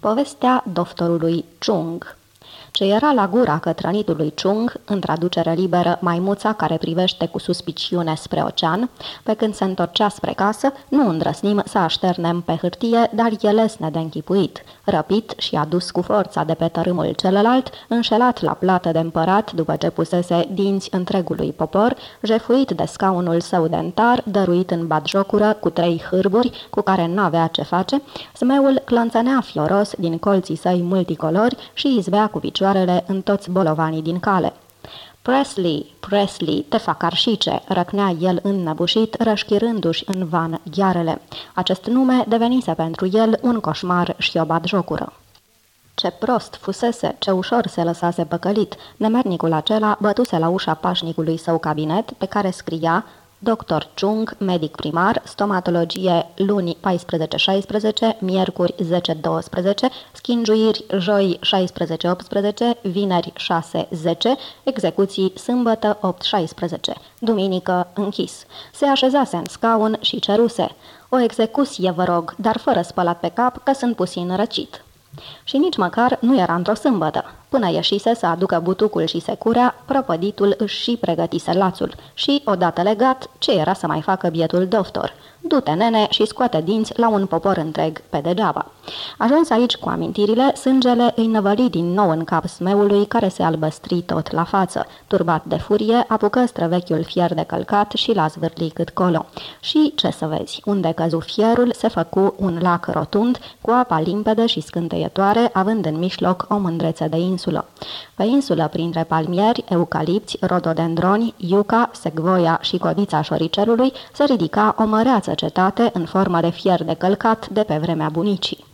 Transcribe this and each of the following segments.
Povestea doctorului Chung ce era la gura cătrănitului Chung, în traducere liberă maimuța care privește cu suspiciune spre ocean, pe când se întorcea spre casă, nu îndrăsnim să așternem pe hârtie, dar e lesne de închipuit. Răpit și adus cu forța de pe tărâmul celălalt, înșelat la plată de împărat după ce pusese dinți întregului popor, jefuit de scaunul său dentar, dăruit în batjocură cu trei hârburi cu care n-avea ce face, smeul clănțănea fioros din colții săi multicolori și izbea cu picioare picioarele în toți bolovanii din cale. Presley, Presley, te fac arșice, răcnea el înnăbușit, rășchirându-și în van ghearele. Acest nume devenise pentru el un coșmar și o jocură. Ce prost fusese, ce ușor se lăsase păcălit. Nemernicul acela bătuse la ușa pașnicului său cabinet, pe care scria Dr. Chung, medic primar, stomatologie luni 14-16, miercuri 10-12, schingiuiri joi 16-18, vineri 6-10, execuții sâmbătă 8-16, duminică închis. Se așezase în scaun și ceruse. O execuție, vă rog, dar fără spălat pe cap, că sunt puțin răcit. Și nici măcar nu era într-o sâmbătă. Până ieșise să aducă butucul și securea, prăpăditul își și pregătise lațul. Și, odată legat, ce era să mai facă bietul doctor? Du-te, nene, și scoate dinți la un popor întreg pe degeaba. Ajuns aici cu amintirile, sângele îi năvăli din nou în cap smeului care se albăstri tot la față. Turbat de furie, apucă străvechiul fier de călcat și l-a zvârli cât colo. Și, ce să vezi, unde căzu fierul, se făcu un lac rotund, cu apa limpede și scânteietoare, având în mijloc o mândrețe de insulă. Pe insulă, printre palmieri, eucalipți, rododendroni, iuca, segvoia și codița șoricelului, se ridica o măreață cetate în formă de fier de călcat de pe vremea bunicii.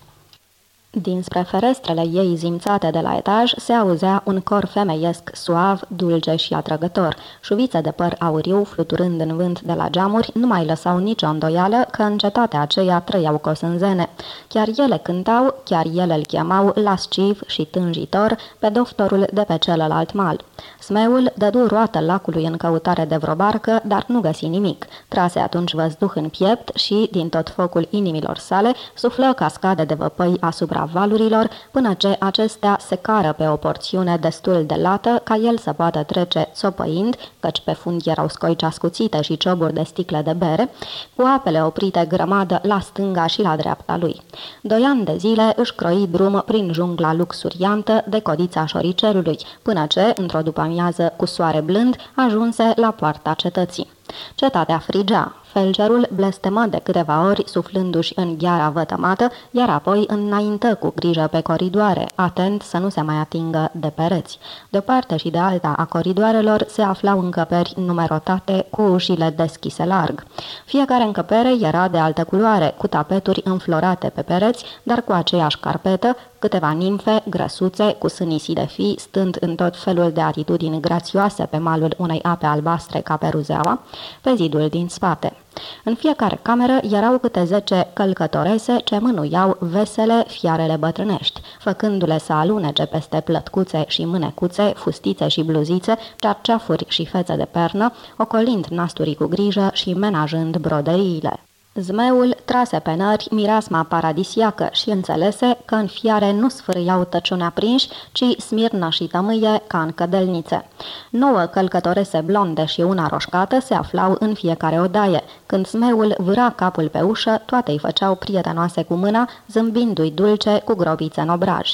Dinspre ferestrele ei zimțate de la etaj se auzea un cor femeiesc suav, dulce și atrăgător. Șuvițe de păr auriu, fluturând în vânt de la geamuri, nu mai lăsau nicio îndoială că în cetatea aceea trăiau cosânzene. Chiar ele cântau, chiar ele îl chemau lasciv și tânjitor pe doctorul de pe celălalt mal. Smeul dădu roată lacului în căutare de vreo barcă, dar nu găsi nimic. Trase atunci văzduh în piept și, din tot focul inimilor sale, suflă cascade de văpăi asupra valurilor, până ce acestea se cară pe o porțiune destul de lată ca el să poată trece țopăind, căci pe fund erau scoici ascuțite și cioburi de sticle de bere, cu apele oprite grămadă la stânga și la dreapta lui. Doi ani de zile își croi drum prin jungla luxuriantă de codița șoricelului, până ce, într-o după-amiază cu soare blând, ajunse la poarta cetății. Cetatea frigea, Felgerul blestemă de câteva ori, suflându-și în gheara vătămată, iar apoi înaintă cu grijă pe coridoare, atent să nu se mai atingă de pereți. De parte și de alta a coridoarelor se aflau încăperi numerotate cu ușile deschise larg. Fiecare încăpere era de altă culoare, cu tapeturi înflorate pe pereți, dar cu aceeași carpetă, câteva nimfe, grăsuțe, cu sânisii de fi, stând în tot felul de atitudini grațioase pe malul unei ape albastre ca pe ruzeaua, pe zidul din spate. În fiecare cameră erau câte zece călcătorese ce mânuiau vesele fiarele bătrânești, făcându-le să alunece peste plătcuțe și mânecuțe, fustițe și bluzițe, cerceafuri și fețe de pernă, ocolind nasturii cu grijă și menajând broderiile. Zmeul trase pe nări mirasma paradisiacă și înțelese că în fiare nu sfârâiau tăciuni aprinși, ci smirnă și tămâie ca în cădelnițe. Nouă călcătorese blonde și una roșcată se aflau în fiecare odaie. Când zmeul vâra capul pe ușă, toate îi făceau prietenoase cu mâna, zâmbindu-i dulce cu grobițe în obraj.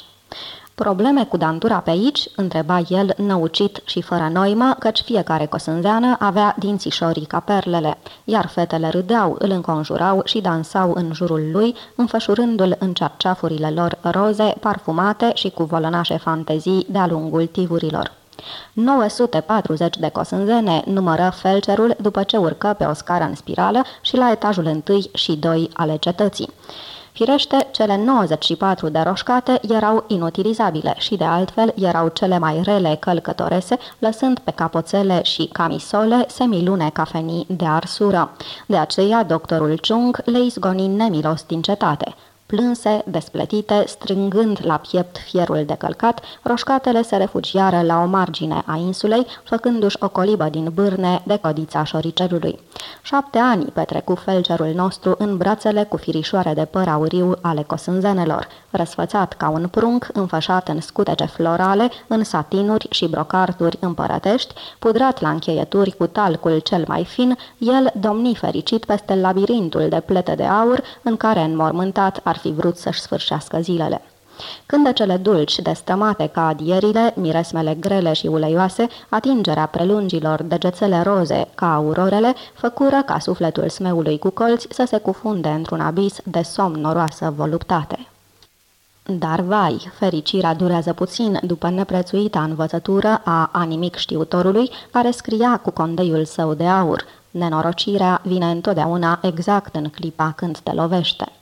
Probleme cu dantura pe aici?" întreba el, năucit și fără noimă, căci fiecare cosânzeană avea dințișorii ca perlele, iar fetele râdeau, îl înconjurau și dansau în jurul lui, înfășurându-l în cerceafurile lor roze, parfumate și cu volănașe fantezii de-a lungul tivurilor. 940 de cosânzene numără felcerul după ce urcă pe o scară în spirală și la etajul întâi și doi ale cetății. Firește, cele 94 de roșcate erau inutilizabile și de altfel erau cele mai rele călcătorese, lăsând pe capoțele și camisole semilune cafenii de arsură. De aceea, doctorul Chung le izgoni nemilos din cetate. Plânse, despletite, strângând la piept fierul de călcat, roșcatele se refugiară la o margine a insulei, făcându-și o colibă din bârne de codița șoricelului. Șapte ani petrecu felgerul nostru în brațele cu firișoare de păr auriu ale cosânzenelor, răsfățat ca un prunc, înfășat în scutece florale, în satinuri și brocarturi împărătești, pudrat la încheieturi cu talcul cel mai fin, el domni fericit peste labirintul de plete de aur în care înmormântat ar fi vrut să-și sfârșească zilele. Cântecele dulci, destămate ca adierile, miresmele grele și uleioase, atingerea prelungilor degețele roze ca aurorele, făcură ca sufletul smeului cu colți să se cufunde într-un abis de somn noroasă voluptate. Dar vai, fericirea durează puțin după neprețuita învățătură a animic știutorului care scria cu condeiul său de aur. Nenorocirea vine întotdeauna exact în clipa când te lovește.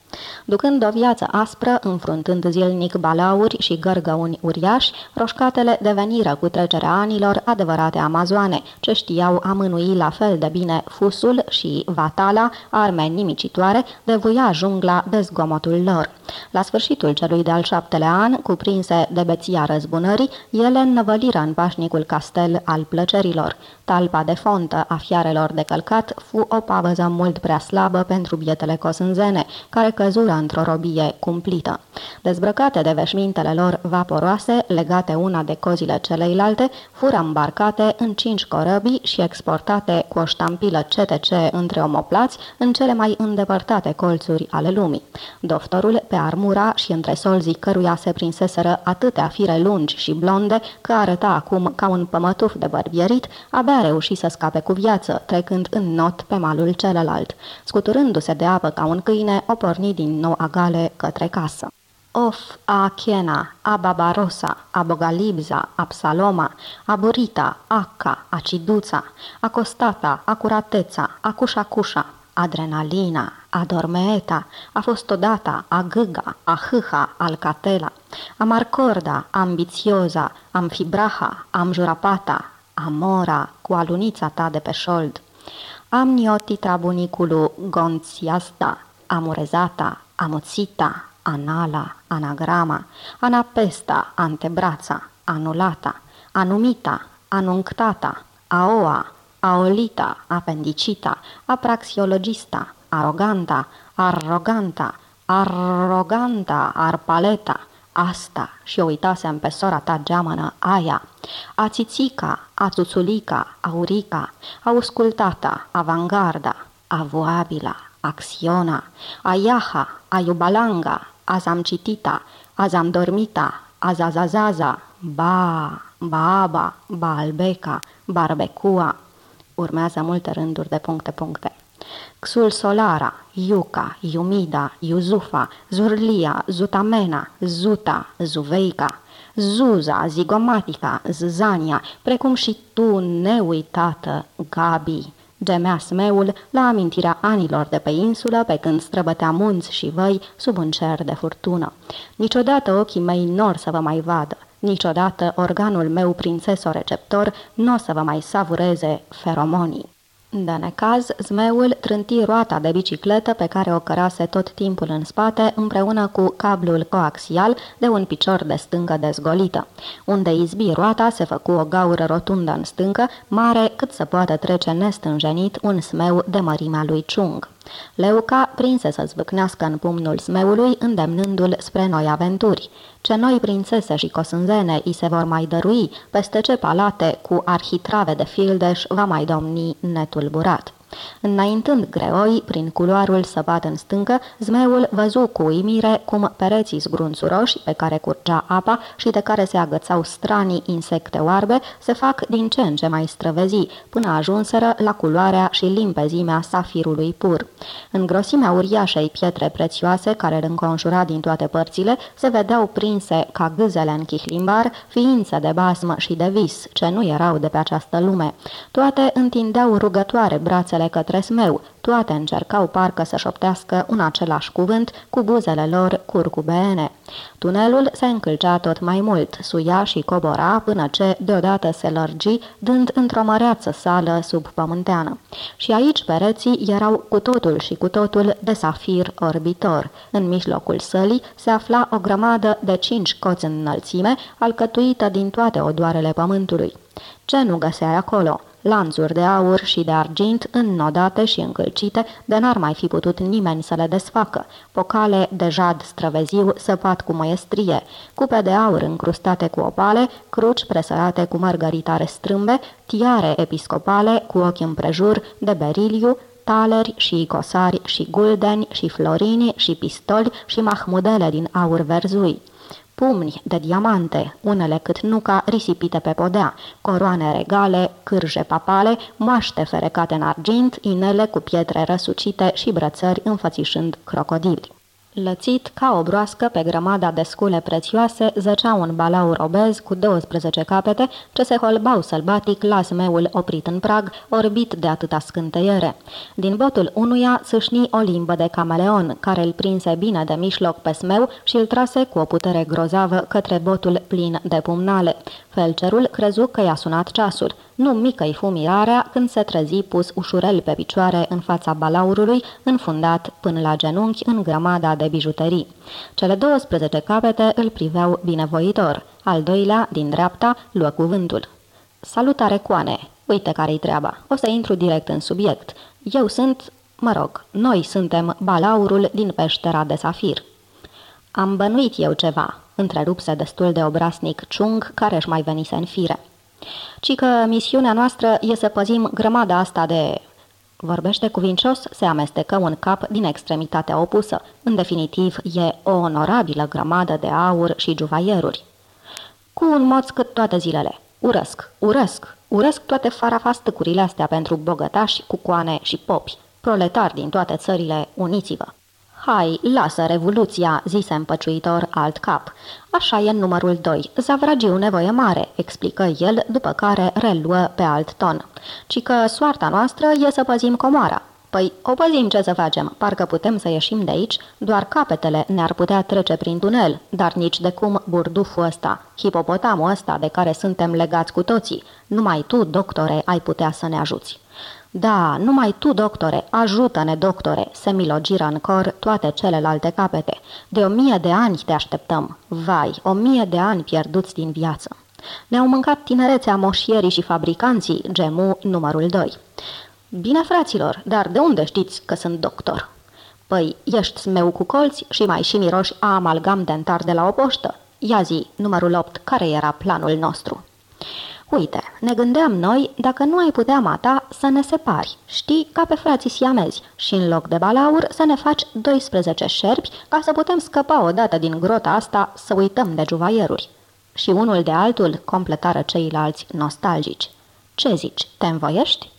Ducând o viață aspră, înfruntând zilnic balauri și gărgăuni uriași, roșcatele deveniră cu trecerea anilor adevărate amazoane, ce știau amânui la fel de bine fusul și vatala, arme nimicitoare, de vuia jungla de zgomotul lor. La sfârșitul celui de-al șaptelea an, cuprinse de beția răzbunării, ele înnăvăliră în pașnicul castel al plăcerilor. Talpa de fontă a fiarelor de călcat fu o pavăză mult prea slabă pentru bietele cosânzene, care căzură într-o robie cumplită. Dezbrăcate de veșmintele lor vaporoase, legate una de cozile celeilalte, fură îmbarcate în cinci corăbii și exportate cu o ștampilă CTC între omoplați în cele mai îndepărtate colțuri ale lumii. Doctorul, pe armura și între solzii căruia se prinseseră atâtea fire lungi și blonde că arăta acum ca un pămătuf de bărbierit, abia reuși să scape cu viață, trecând în not pe malul celălalt. Scuturându-se de apă ca un câine, o porni din nou agale către casă. Of, a Achena, a Babarosa, a Bogalibza, a Psaloma, a Burita, Aca, a Ciduța, a Costata, a Curateța, a Cușacușa, adrenalina, adormeta, a fost odată a gâga, a hâha, alcatela, a marcorda, ambițioza, amfibraha, amjurapata, amora, cu alunița ta de pe șold. Am niotitra buniculu gonțiasta, amurezata, amuțita, anala, anagrama, anapesta, antebrața, anulata, anumita, anunctata, aoa, aolita, apendicita, apraxiologista, aroganta, arroganta, arroganta, arpaleta, asta și o uitasem pe sora ta geamănă, aia, a țițica, a țuțulica, aurica, auscultata, avangarda, avoabila, axiona, ayaha, ayubalanga, azamcitita, azamdormita, azazazaza, ba, baba, balbeca, barbecua. Urmează multe rânduri de puncte-puncte. Xul Solara, Iuca, Iumida, Iuzufa, Zurlia, Zutamena, Zuta, Zuveica, Zuza, Zigomatica, Zania, precum și tu, neuitată, Gabi, gemea smeul la amintirea anilor de pe insulă pe când străbătea munți și văi sub un cer de furtună. Niciodată ochii mei nor să vă mai vadă, niciodată organul meu prințeso-receptor nu o să vă mai savureze feromonii. De necaz, zmeul trânti roata de bicicletă pe care o cărase tot timpul în spate împreună cu cablul coaxial de un picior de stâncă dezgolită. Unde izbi roata se făcu o gaură rotundă în stâncă, mare cât să poată trece nestânjenit un smeu de mărimea lui Chung. Leuca prinse să zvâcnească în pumnul smeului, îndemnându-l spre noi aventuri. Ce noi prințese și cosânzene îi se vor mai dărui, peste ce palate cu arhitrave de fildeș va mai domni netulburat. Înaintând greoi, prin culoarul săpat în stâncă, zmeul văzu cu uimire cum pereții zgrunțuroși pe care curgea apa și de care se agățau stranii insecte oarbe se fac din ce în ce mai străvezi, până ajunseră la culoarea și limpezimea safirului pur. În grosimea uriașei pietre prețioase care îl înconjura din toate părțile, se vedeau prinse ca gâzele în chihlimbar, ființe de basmă și de vis, ce nu erau de pe această lume. Toate întindeau rugătoare brațele buzele către smeu. Toate încercau parcă să șoptească un același cuvânt cu buzele lor curcubeene. Tunelul se încălcea tot mai mult, suia și cobora până ce deodată se lărgi, dând într-o măreață sală subpământeană. Și aici pereții erau cu totul și cu totul de safir orbitor. În mijlocul sălii se afla o grămadă de cinci coți în înălțime, alcătuită din toate odoarele pământului. Ce nu găseai acolo? Lanțuri de aur și de argint înnodate și încălcite, de n-ar mai fi putut nimeni să le desfacă, pocale de jad străveziu săpat cu măiestrie, cupe de aur încrustate cu opale, cruci presărate cu mărgăritare strâmbe, tiare episcopale cu ochi împrejur de beriliu, taleri și icosari și guldeni și florini și pistoli și mahmudele din aur verzui pumni de diamante, unele cât nuca risipite pe podea, coroane regale, cârje papale, moaște ferecate în argint, inele cu pietre răsucite și brățări înfățișând crocodili. Lățit ca o broască pe grămada de scule prețioase, zăcea un balaur obez cu 12 capete ce se holbau sălbatic la zmeul oprit în prag, orbit de atâta scânteiere. Din botul unuia sâșni o limbă de cameleon, care îl prinse bine de mișloc pe smeu și îl trase cu o putere grozavă către botul plin de pumnale. Felcerul crezu că i-a sunat ceasul. Nu mică-i fu mirarea când se trezi pus ușurel pe picioare în fața balaurului, înfundat până la genunchi în grămada de bijuterii. Cele 12 capete îl priveau binevoitor. Al doilea, din dreapta, luă cuvântul. Salutare, coane! Uite care-i treaba. O să intru direct în subiect. Eu sunt, mă rog, noi suntem balaurul din peștera de safir. Am bănuit eu ceva, întrerupse destul de obrasnic Chung, care își mai venise în fire ci că misiunea noastră e să păzim grămada asta de... Vorbește cuvincios, se amestecă un cap din extremitatea opusă. În definitiv, e o onorabilă grămadă de aur și juvaieruri. Cu un moț cât toate zilele. Urăsc, urăsc, urăsc toate farafastăcurile astea pentru bogătași, cucoane și popi. Proletari din toate țările, uniți-vă! Hai, lasă revoluția, zise împăciuitor alt cap. Așa e numărul 2. Zavragiu nevoie mare, explică el, după care reluă pe alt ton. Ci că soarta noastră e să păzim comoara. Păi, o păzim ce să facem, parcă putem să ieșim de aici, doar capetele ne-ar putea trece prin tunel, dar nici de cum burduful ăsta, hipopotamul ăsta de care suntem legați cu toții. Numai tu, doctore, ai putea să ne ajuți. Da, numai tu, doctore, ajută-ne, doctore, se milogiră în cor toate celelalte capete. De o mie de ani te așteptăm. Vai, o mie de ani pierduți din viață. Ne-au mâncat tinerețea moșierii și fabricanții, gemu numărul 2. Bine, fraților, dar de unde știți că sunt doctor? Păi, ești smeu cu colți și mai și miroși amalgam dentar de la o poștă. Ia zi, numărul 8, care era planul nostru? Uite, ne gândeam noi dacă nu ai putea mata să ne separi, știi, ca pe frații siamezi, și în loc de balaur să ne faci 12 șerpi ca să putem scăpa odată din grota asta să uităm de juvaieruri. Și unul de altul completară ceilalți nostalgici. Ce zici, te învoiești?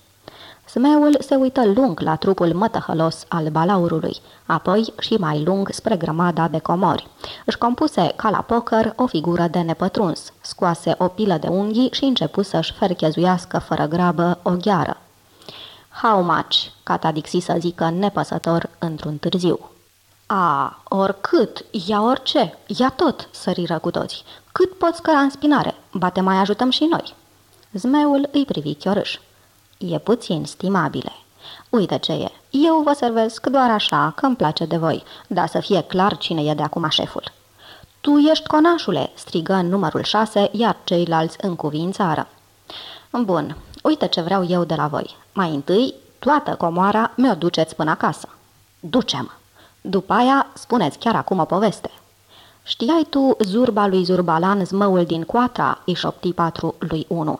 Smeul se uită lung la trupul mătăhălos al balaurului, apoi și mai lung spre grămada de comori. Își compuse ca la poker o figură de nepătruns, scoase o pilă de unghii și începu să-și ferchezuiască fără grabă o gheară. How much? catadixi să zică nepăsător într-un târziu. A, oricât, ia orice, ia tot, săriră cu toți. Cât poți căra în spinare? Bate mai ajutăm și noi. Zmeul îi privi chiorâș. E puțin, stimabile. Uite ce e. Eu vă servesc doar așa, că îmi place de voi, dar să fie clar cine e de acum șeful. Tu ești conașule, strigă în numărul șase, iar ceilalți în cuvințară. Bun, uite ce vreau eu de la voi. Mai întâi, toată comoara mi-o duceți până acasă. Ducem. După aia, spuneți chiar acum o poveste. Știai tu zurba lui Zurbalan, zmăul din coatra, îi șopti patru lui unu.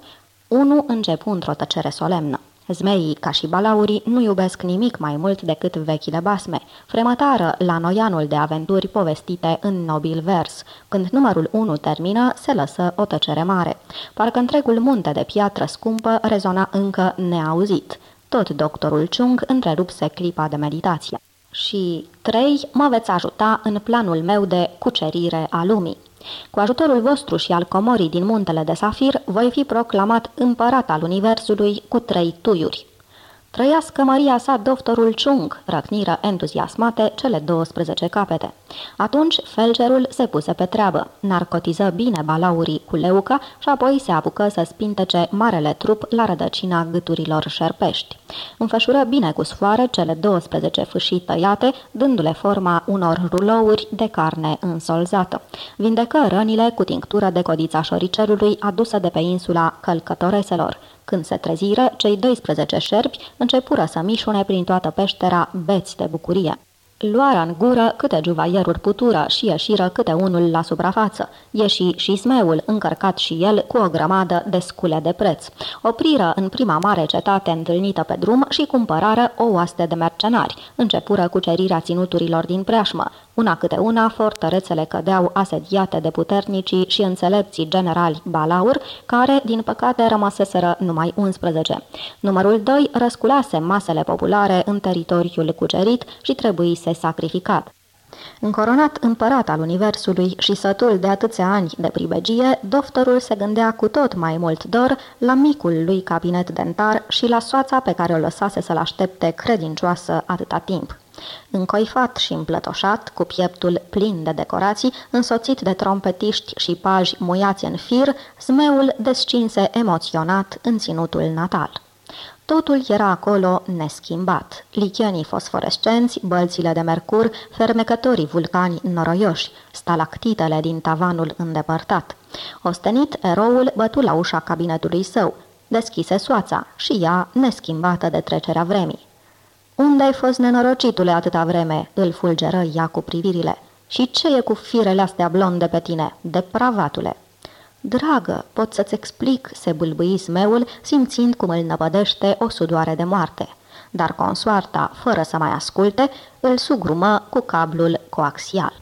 Unu începu într-o tăcere solemnă. Zmeii, ca și balaurii, nu iubesc nimic mai mult decât vechile basme, fremătară la noianul de aventuri povestite în nobil vers. Când numărul 1 termină, se lăsă o tăcere mare. Parcă întregul munte de piatră scumpă rezona încă neauzit. Tot doctorul Chung întrerupse clipa de meditație. Și trei, mă veți ajuta în planul meu de cucerire a lumii. Cu ajutorul vostru și al comorii din muntele de safir, voi fi proclamat împărat al universului cu trei tuiuri. Trăiască Maria sa, doctorul Chung, răcniră entuziasmate cele 12 capete. Atunci felgerul se puse pe treabă, narcotiză bine balaurii cu leuca și apoi se apucă să spintece marele trup la rădăcina gâturilor șerpești. Înfășură bine cu sfoară cele 12 fâșii tăiate, dându-le forma unor rulouri de carne însolzată. Vindecă rănile cu tinctură de codița șoricelului adusă de pe insula Călcătoreselor. Când se treziră, cei 12 șerpi începură să mișune prin toată peștera beți de bucurie. Luară în gură câte juvaieruri putură și ieșiră câte unul la suprafață. Ieși și smeul, încărcat și el cu o grămadă de scule de preț. Opriră în prima mare cetate întâlnită pe drum și cumpărară o oaste de mercenari. Începură cucerirea ținuturilor din preașmă. Una câte una, fortărețele cădeau asediate de puternicii și înțelepții generali Balaur, care, din păcate, rămăseseră numai 11. Numărul 2 răsculase masele populare în teritoriul cucerit și trebuise sacrificat. Încoronat împărat al Universului și sătul de atâția ani de pribegie, doctorul se gândea cu tot mai mult dor la micul lui cabinet dentar și la soața pe care o lăsase să-l aștepte credincioasă atâta timp. Încoifat și împlătoșat, cu pieptul plin de decorații, însoțit de trompetiști și paji muiați în fir, zmeul descinse emoționat în ținutul natal. Totul era acolo neschimbat. Lichienii fosforescenți, bălțile de mercur, fermecătorii vulcani noroioși, stalactitele din tavanul îndepărtat. Ostenit, eroul bătu la ușa cabinetului său. Deschise soața și ea, neschimbată de trecerea vremii. Unde ai fost nenorocitule atâta vreme?" îl fulgeră ea cu privirile. Și ce e cu firele astea blonde pe tine, depravatule?" Dragă, pot să-ți explic," se bâlbâi smeul, simțind cum îl năpădește o sudoare de moarte. Dar consoarta, fără să mai asculte, îl sugrumă cu cablul coaxial.